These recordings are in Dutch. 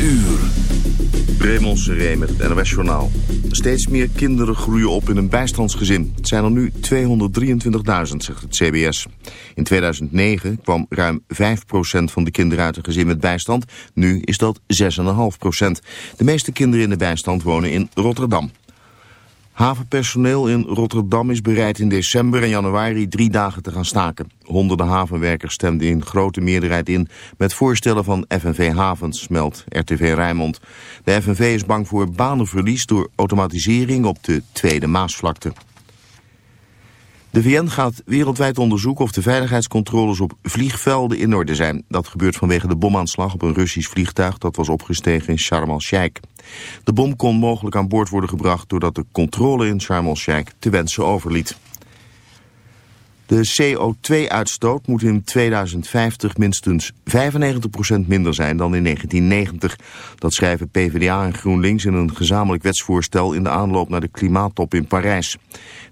uur. Raymond Seré met het NOS. Steeds meer kinderen groeien op in een bijstandsgezin. Het zijn er nu 223.000, zegt het CBS. In 2009 kwam ruim 5% van de kinderen uit een gezin met bijstand. Nu is dat 6,5%. De meeste kinderen in de bijstand wonen in Rotterdam. Havenpersoneel in Rotterdam is bereid in december en januari drie dagen te gaan staken. Honderden havenwerkers stemden in grote meerderheid in met voorstellen van FNV Havens, meldt RTV Rijnmond. De FNV is bang voor banenverlies door automatisering op de Tweede Maasvlakte. De VN gaat wereldwijd onderzoeken of de veiligheidscontroles op vliegvelden in orde zijn. Dat gebeurt vanwege de bomaanslag op een Russisch vliegtuig dat was opgestegen in Sharm el-Sheikh. De bom kon mogelijk aan boord worden gebracht doordat de controle in Sharm el-Sheikh te wensen overliet. De CO2-uitstoot moet in 2050 minstens 95% minder zijn dan in 1990. Dat schrijven PvdA en GroenLinks in een gezamenlijk wetsvoorstel in de aanloop naar de klimaattop in Parijs.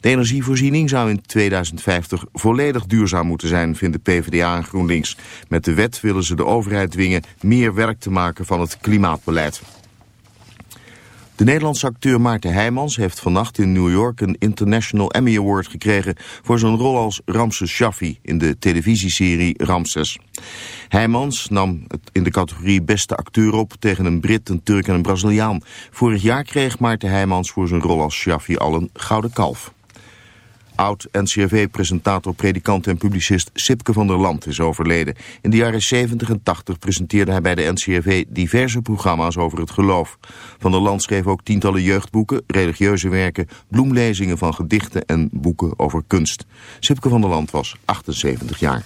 De energievoorziening zou in 2050 volledig duurzaam moeten zijn, vinden PvdA en GroenLinks. Met de wet willen ze de overheid dwingen meer werk te maken van het klimaatbeleid. De Nederlandse acteur Maarten Heijmans heeft vannacht in New York een International Emmy Award gekregen voor zijn rol als Ramses Shaffi in de televisieserie Ramses. Heijmans nam het in de categorie beste acteur op tegen een Brit, een Turk en een Braziliaan. Vorig jaar kreeg Maarten Heijmans voor zijn rol als Shaffi al een gouden kalf. Oud-NCRV-presentator, predikant en publicist Sipke van der Land is overleden. In de jaren 70 en 80 presenteerde hij bij de NCRV diverse programma's over het geloof. Van der Land schreef ook tientallen jeugdboeken, religieuze werken, bloemlezingen van gedichten en boeken over kunst. Sipke van der Land was 78 jaar.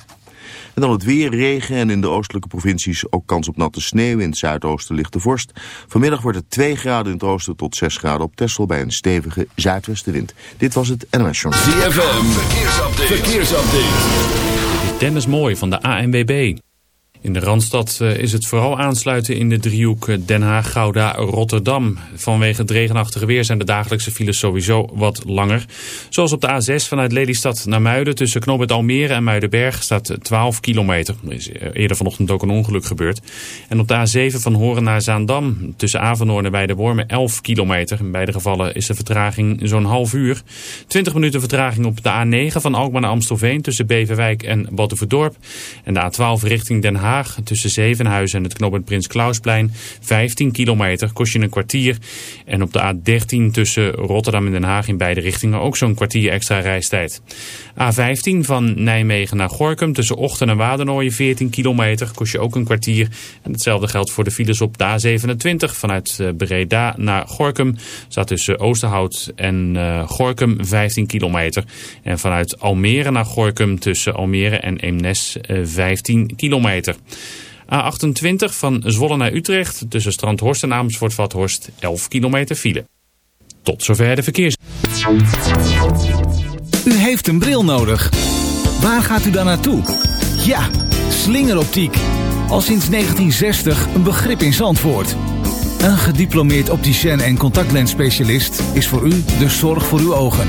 En dan het weer, regen en in de oostelijke provincies ook kans op natte sneeuw. In het zuidoosten ligt de vorst. Vanmiddag wordt het 2 graden in het oosten tot 6 graden op Texel bij een stevige zuidwestenwind. Dit was het NOS Journal. ZFM, verkeersupdate. verkeersupdate. Dit is Dennis Mooi van de ANWB. In de Randstad eh, is het vooral aansluiten in de driehoek eh, Den Haag, Gouda, Rotterdam. Vanwege het regenachtige weer zijn de dagelijkse files sowieso wat langer. Zoals op de A6 vanuit Lelystad naar Muiden tussen Knoopend Almere en Muidenberg staat 12 kilometer. Er is eh, eerder vanochtend ook een ongeluk gebeurd. En op de A7 van Horen naar Zaandam tussen Avenhoorn en Weidewormen 11 kilometer. In beide gevallen is de vertraging zo'n half uur. 20 minuten vertraging op de A9 van Alkmaar naar Amstelveen tussen Beverwijk en Battenverdorp. En de A12 richting Den Haag tussen Zevenhuizen en het knooppunt Prins Klausplein 15 kilometer, kost je een kwartier. En op de A13 tussen Rotterdam en Den Haag in beide richtingen ook zo'n kwartier extra reistijd. A15 van Nijmegen naar Gorkum tussen Ochten en Wadernooien 14 kilometer, kost je ook een kwartier. En hetzelfde geldt voor de files op de A27 vanuit eh, Breda naar Gorkum. Staat tussen Oosterhout en uh, Gorkum 15 kilometer. En vanuit Almere naar Gorkum tussen Almere en Eemnes uh, eh, 15 kilometer. A28 van Zwolle naar Utrecht tussen Strandhorst en Amersfoort-Vathorst 11 kilometer file. Tot zover de verkeers. U heeft een bril nodig. Waar gaat u dan naartoe? Ja, slingeroptiek. Al sinds 1960 een begrip in Zandvoort. Een gediplomeerd opticien en contactlensspecialist is voor u de zorg voor uw ogen.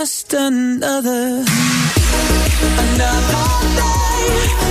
just another, another day,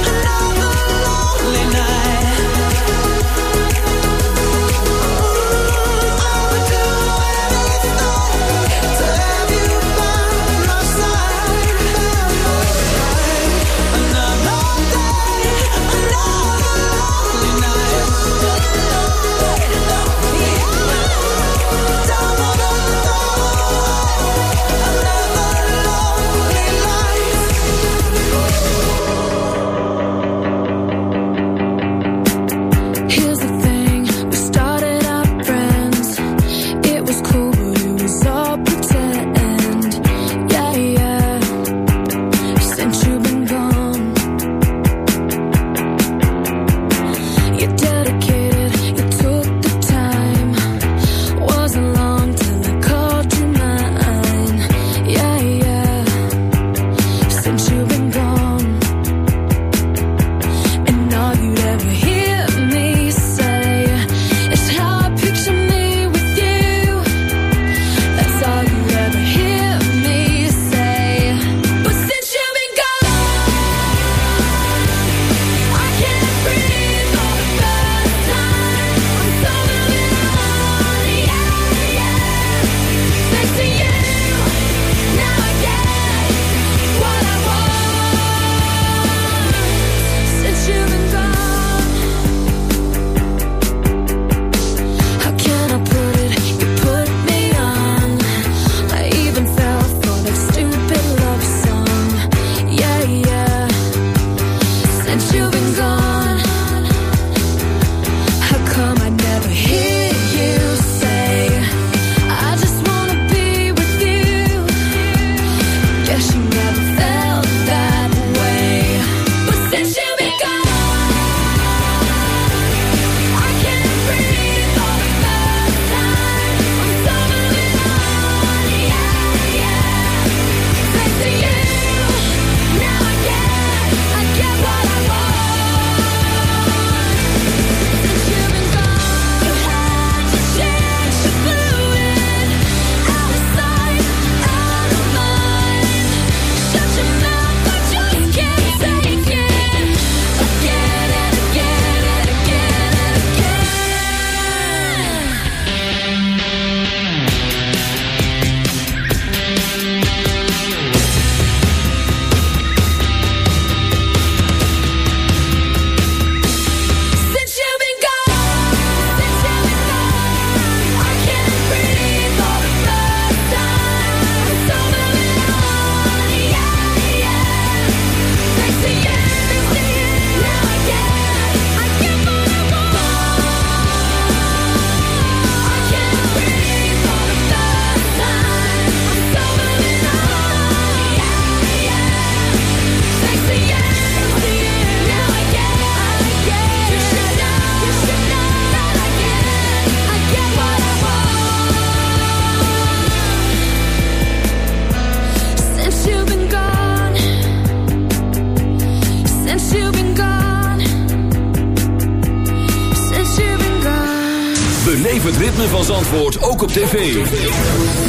ook op tv.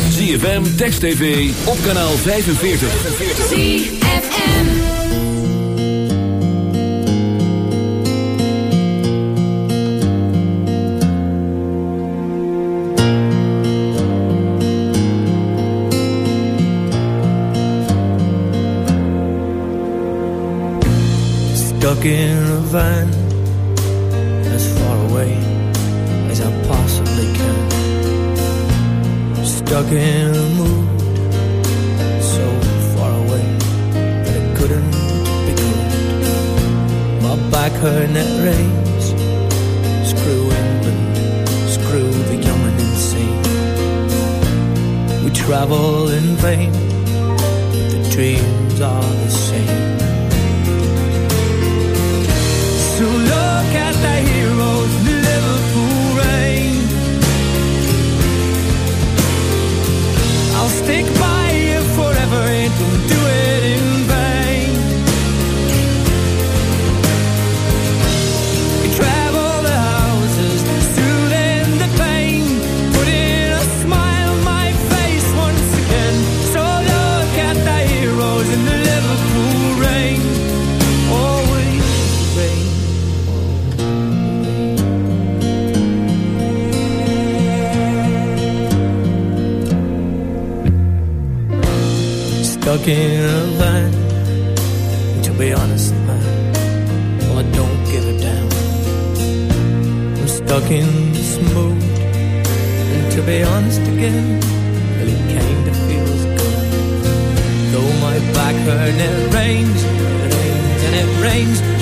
ZFM, Text TV, op kanaal 45. ZFM. Stuck in a van stuck in a mood so far away that it couldn't be good. My back her net rains. Screw England, screw the young and insane. We travel in vain, but the dreams are the same. So look at the hero. stick by you forever. Do. stuck in a vine. To be honest, man, well, I don't give a damn. I'm stuck in this mood. And to be honest again, well it kinda feels good. Though my back hurts, and it rains, and it rains, and it rains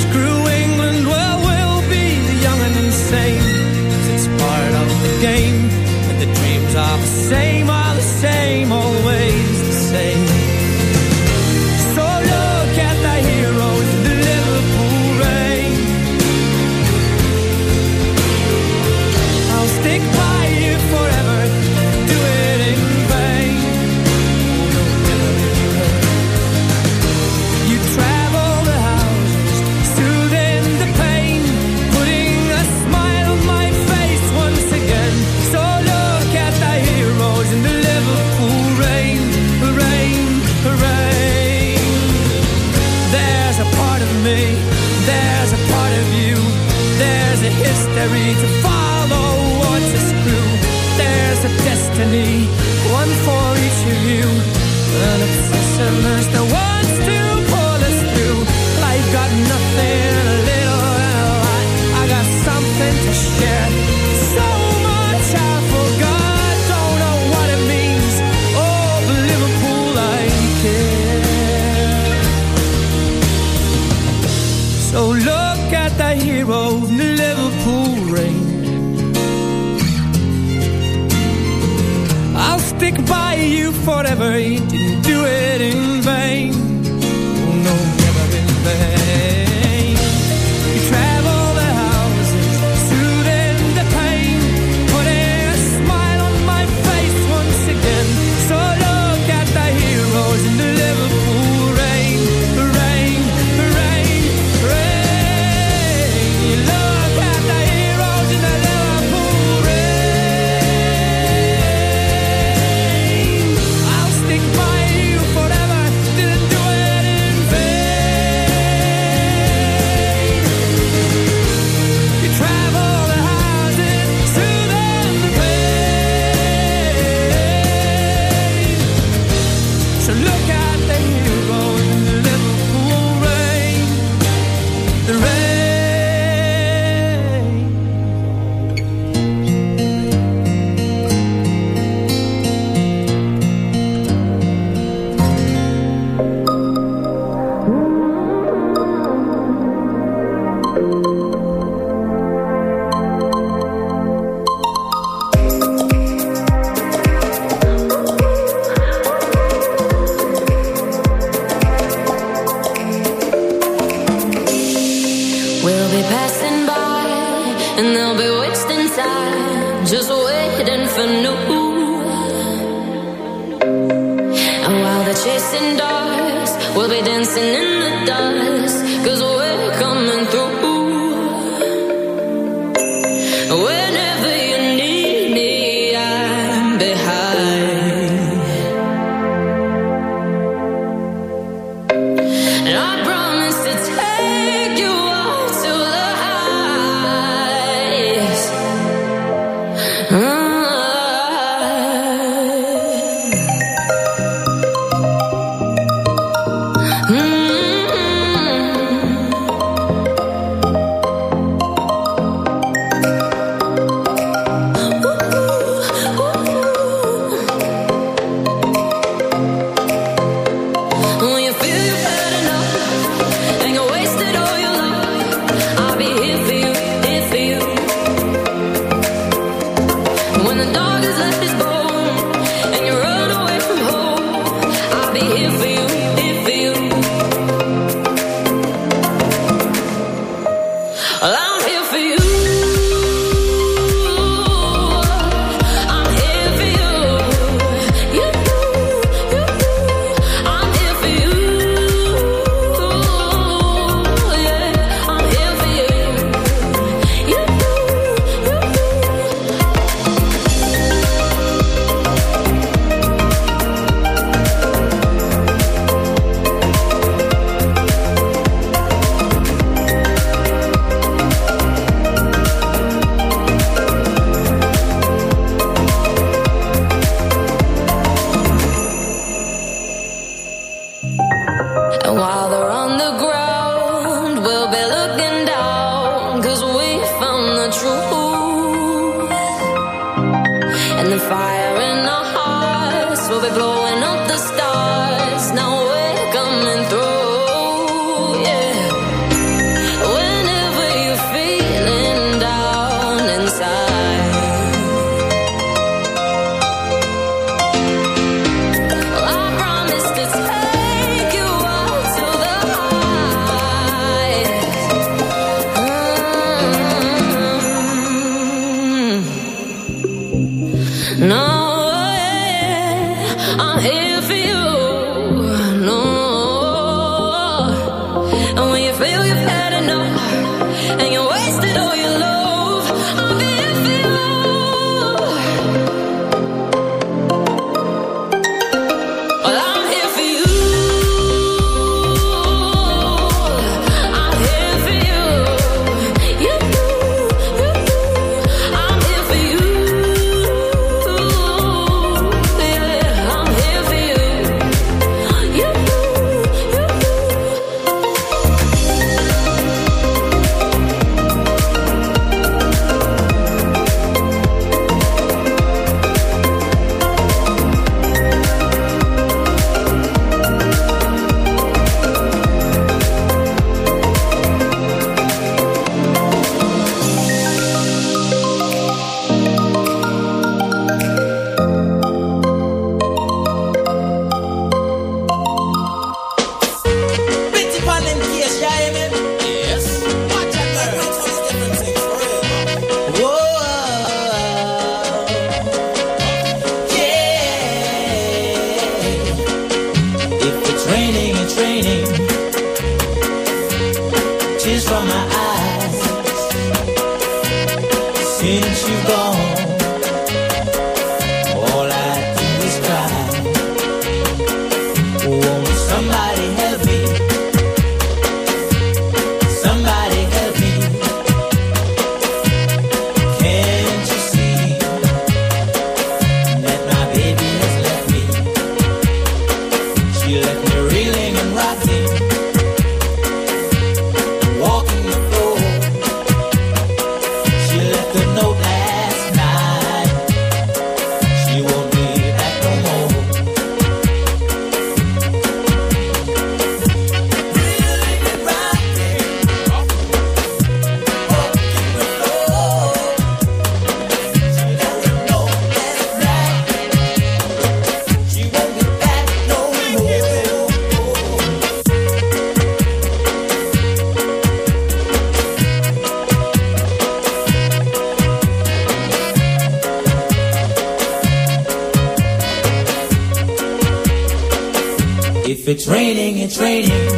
it's raining.